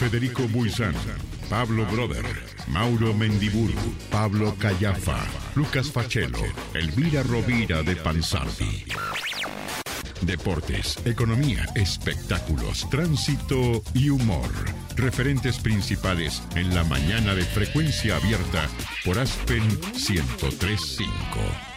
Federico Buizán, Pablo Broder, Mauro Mendiburu, Pablo Callafa, Lucas Fachelo, Elvira Rovira de Panzardi. Deportes, economía, espectáculos, tránsito y humor. Referentes principales en la mañana de frecuencia abierta por Aspen 1035.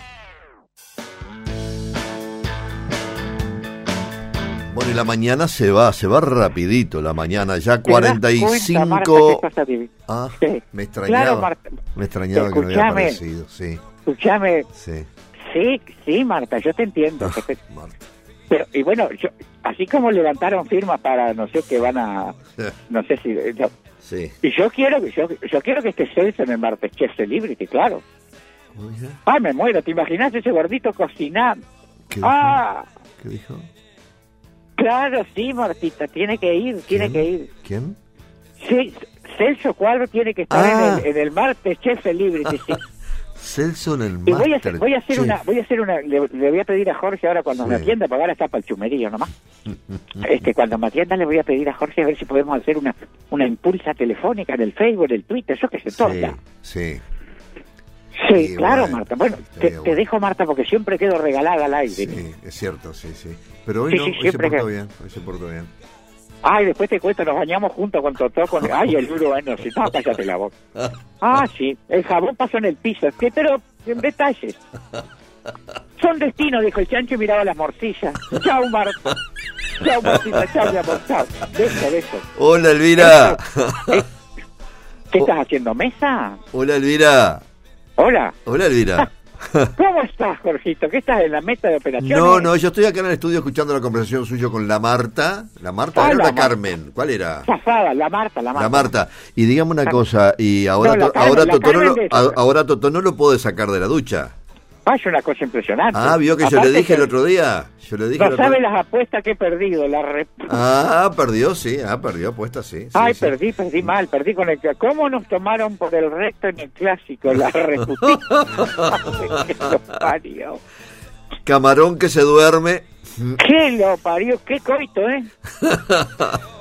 Bueno, y la mañana se va, se va rapidito la mañana, ya ¿Te das cuenta, 45... Marta, que Ah, Sí. me extrañaba. Claro, Marta. Me extrañaba que no había Escuchame. aparecido, sí, Escúchame, sí. sí, sí, Marta, yo te entiendo. Ah, que te- Marta. Pero, y bueno, yo, así como levantaron firmas para, no sé, que van a, no sé si... no, Sí. y yo quiero, que- yo, yo quiero que esté Celso en el martes Chef Celebrity, claro. Oye, Ay, me muero, ¿te imaginas ese gordito cocinando? ¿Qué dijo? Ah, ¿Qué dijo? Claro, sí, Martita, tiene que ir, tiene ¿Quién? que ir. ¿Quién? Sí, Celso Cuadro tiene que estar Ah. en, el, en el martes Chef Celebrity, sí. Celso en el Y voy a hacer, voy a hacer una, voy a hacer una, le, le voy a pedir a Jorge ahora cuando Sí. me atienda, porque ahora está para el chumerío nomás. Este, cuando me atienda le voy a pedir a Jorge a ver si podemos hacer una, una impulsa telefónica en el Facebook, en el Twitter, yo que todo. Sí, ya. sí. Sí, Sí, claro, bueno, Marta. Bueno, te, dejo, Marta, porque siempre quedo regalada al aire. Sí, es cierto, sí, sí. Pero hoy Sí, no, sí, hoy se portó que- bien, hoy se portó bien. Ay, después te cuento, nos bañamos juntos con Totó, con... Ay, el duro, bueno, si no, cállate la boca. Ah, sí, el jabón pasó en el piso, es que, pero en detalles. Son destinos, dijo el chancho y miraba las morcillas. Chao, Marta. Chao, Martita, chao, mi amor, chao. Beso, beso. Hola, Elvira. ¿Qué estás haciendo, mesa? Hola, Elvira. Hola. Hola, Elvira. ¿Cómo estás, Jorgito? ¿Qué estás en la meta de operaciones? No, no, yo estoy acá en el estudio escuchando la conversación suya con la Marta. ¿La Marta Ah, era la Marta. Carmen? ¿Cuál era? Zafada, la Marta, la Marta. La Marta. Y dígame una cosa, y ahora, No, Carmen, ahora, la Totó no Carmen lo, de- a- ahora Totó no lo puede sacar de la ducha. Es una cosa impresionante. Ah, vio que yo le Aparte dije el que otro día. Yo le dije No el otro sabe las apuestas que he perdido, la re... Ah, perdió, sí. Ah, perdió apuesta, sí. sí, Ay, sí. perdí, perdí mal, perdí con el... ¿Cómo nos tomaron por el recto en el clásico? La reputí. ¿Qué lo parió? Camarón que se duerme. ¿Qué lo parió? ¿Qué coito, eh?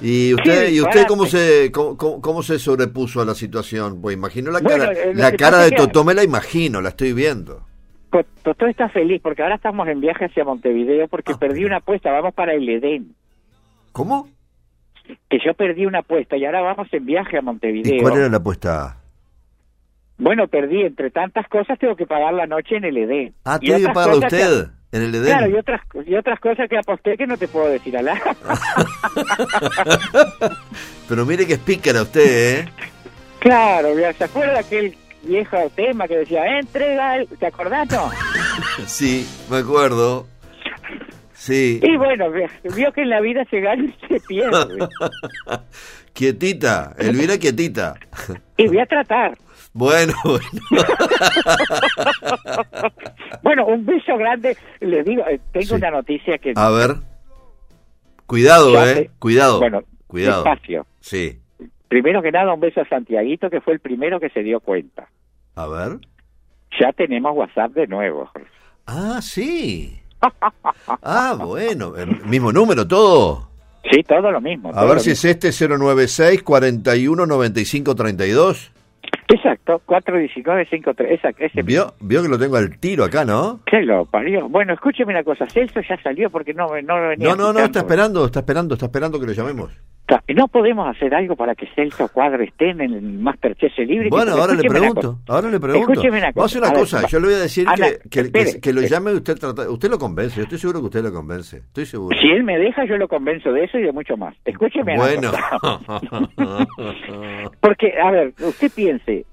¿Y usted, y usted cómo se cómo, cómo- cómo se sobrepuso a la situación? Pues imagino la cara, eh, la cara de Totó me la imagino, la estoy viendo. Totó está feliz porque ahora estamos en viaje hacia Montevideo porque Ah. perdí una apuesta, vamos para el Edén. ¿Cómo? Que yo perdí una apuesta y ahora vamos en viaje a Montevideo. ¿Y cuál era la apuesta? Bueno, perdí, entre tantas cosas tengo que pagar la noche en el Edén. Ah, tiene que pagarla que- usted en el Edén. Claro, y otras, y otras cosas que aposté que no te puedo decir al aire. Pero mire que es pícara usted, ¿eh? Claro, mira, ¿se acuerda aquel viejo tema que decía, entrega, el-"? ¿te acordás? No? Sí, me acuerdo. Sí. Y bueno, vio que en la vida se gana y se pierde. Quietita, Elvira quietita. Y voy a tratar. Bueno, bueno. Un beso grande. Les digo, eh, tengo Sí. una noticia que... A ver. Cuidado, Ya ¿eh? Cuidado. Bueno, Cuidado. despacio. Sí. Primero que nada, un beso a Santiaguito, que fue el primero que se dio cuenta. A ver. Ya tenemos WhatsApp de nuevo. Ah, sí. Ah, bueno. El mismo número, todo. Sí, todo lo mismo. A ver si es este 096 41 95 32. Exacto, 41953. Exacto, ese ¿Vio? Vio que lo tengo al tiro acá, ¿no? ¿Qué lo parió? Bueno, escúcheme una cosa. Celso ya salió porque no, no lo venía No, no, no, está esperando, está esperando, está esperando que lo llamemos. ¿No podemos hacer algo para que Celso Cuadro esté en el Masterchef Libre? Bueno, ahora le pregunto, ahora le pregunto. Escúcheme una Vamos a hacer cosa. una A yo le voy a decir Ana, que, que, que- espere. que lo llame usted, usted lo convence, yo estoy seguro que usted lo convence, estoy seguro. Si él me deja, yo lo convenzo de eso y de mucho más. Escúcheme una Bueno. cosa. Porque, a ver, usted piense,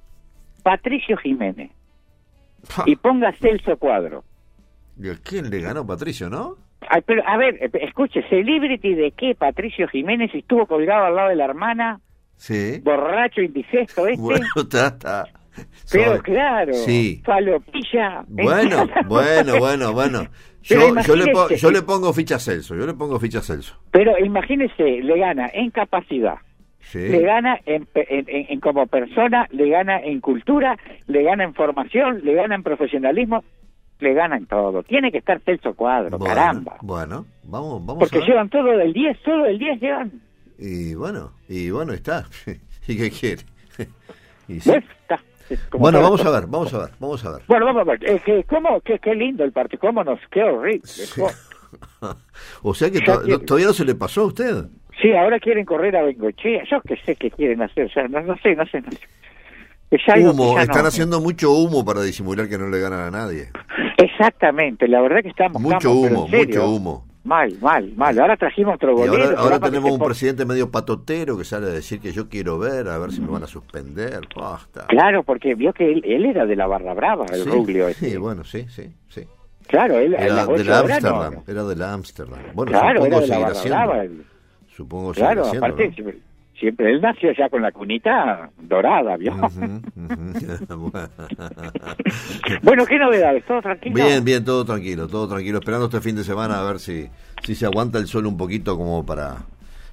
Patricio Jiménez, y ponga Celso Cuadro. ¿Y a quién le ganó Patricio, no? Ay, pero, a ver, eh, escuche, ¿celebrity de qué Patricio Jiménez estuvo colgado al lado de la hermana? Sí. Borracho, indigesto este. Bueno, está, está. pero claro, Sí. falopilla. Bueno, bueno, bueno, bueno. Pero Yo, yo, le po- imagínese- yo le pongo ficha a Celso, yo le pongo ficha a Celso. Pero imagínese, le gana en capacidad, Sí. le gana en- en- en como persona, le gana en cultura, le gana en formación, le gana en profesionalismo, le gana en todo. Tiene que estar Celso Cuadro, Bueno, caramba. Bueno, vamos, vamos Porque a ver. llevan todo del 10, todo del 10 llevan. Y bueno, y bueno, está. ¿Y qué quiere? y sí. Está. Bueno, vamos a ver, vamos a ver, vamos a ver. Bueno, vamos a ver. Eh, que, ¿cómo, qué, qué lindo el partido, cómo nos, qué horrible. o sea que todavía no se le pasó a usted. Sí, ahora quieren correr a Bengochea. Yo qué sé qué quieren hacer, o sea, no, no sé, no sé. No sé. Humo, están haciendo mucho humo para disimular que no le ganan a nadie. Exactamente, la verdad que estamos... Mucho humo, mucho humo. Mal, mal, mal. Ahora trajimos otro gobierno. Ahora, tenemos un presidente medio patotero que sale a decir que yo quiero ver, a ver si me van a suspender. Basta. Claro, porque vio que él, era de la Barra Brava, el Ruglio. Sí, este. bueno, sí, sí, sí. Claro, él era de la Amsterdam. Era de la Amsterdam. Bueno, claro, era de la Barra Brava. Supongo Claro, aparte, siempre él nació ya con la cunita dorada, ¿vio? bueno, ¿qué novedades? ¿Todo tranquilo? Bien, bien, todo tranquilo, todo tranquilo. Esperando este fin de semana a ver si, si se aguanta el sol un poquito como para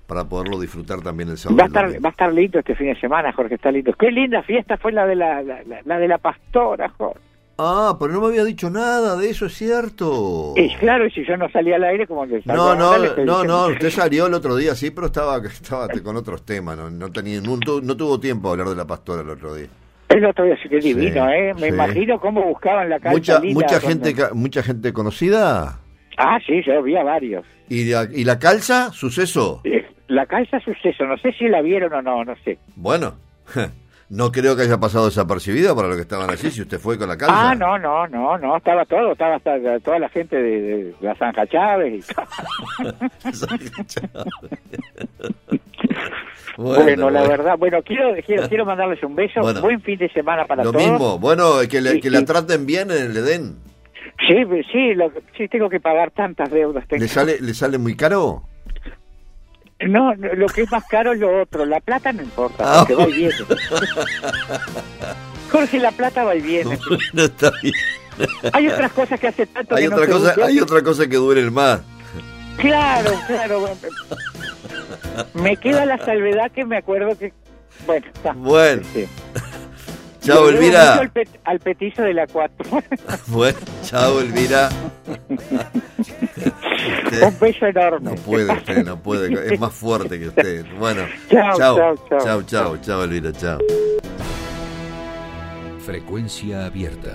para poderlo disfrutar también el sábado. Va a estar, va a estar lindo este fin de semana, Jorge, está lindo. Qué linda fiesta fue la de la, la, la de la pastora, Jorge. Ah, pero no me había dicho nada de eso, es cierto. Es claro, si yo no salía al aire como que No, no, no, no, usted salió el otro día, sí, pero estaba, estaba con otros temas, no, no tenía, no, no, tuvo tiempo de hablar de la pastora el otro día. El otro día sí que divino, ¿eh? Me imagino cómo buscaban la calza. Mucha, mucha gente, mucha gente conocida. Ah, sí, yo vi a varios. ¿Y la, y la calza, suceso? La calza, suceso, no sé si la vieron o no, no sé. Bueno. No creo que haya pasado desapercibida para lo que estaban allí, si usted fue con la calza. Ah, no, no, no, no, estaba todo, estaba hasta toda la gente de, la Zanja Chávez y bueno, la verdad, bueno, quiero, quiero, quiero mandarles un beso, buen fin de semana para todos. Lo mismo, bueno, que, le, que la traten bien en el Edén. Sí, sí, lo, sí, tengo que pagar tantas deudas. ¿Le sale, ¿Le sale muy caro? No, lo que es más caro es lo otro. La plata no importa, ah, porque va y viene. Jorge, la plata va y viene. No está bien. Hay otras cosas que hace tanto hay que otra cosa, Hay otra cosa que duele más. Claro, claro. Me queda la salvedad que me acuerdo que... Bueno, está. Bueno. Chao, Elvira. Al, al, petizo de la 4. bueno, chao, Elvira. Un beso enorme. No puede usted, no puede. Es más fuerte que usted. Bueno, chao, chao, chao, chao, chao, Elvira, chao. Frecuencia abierta.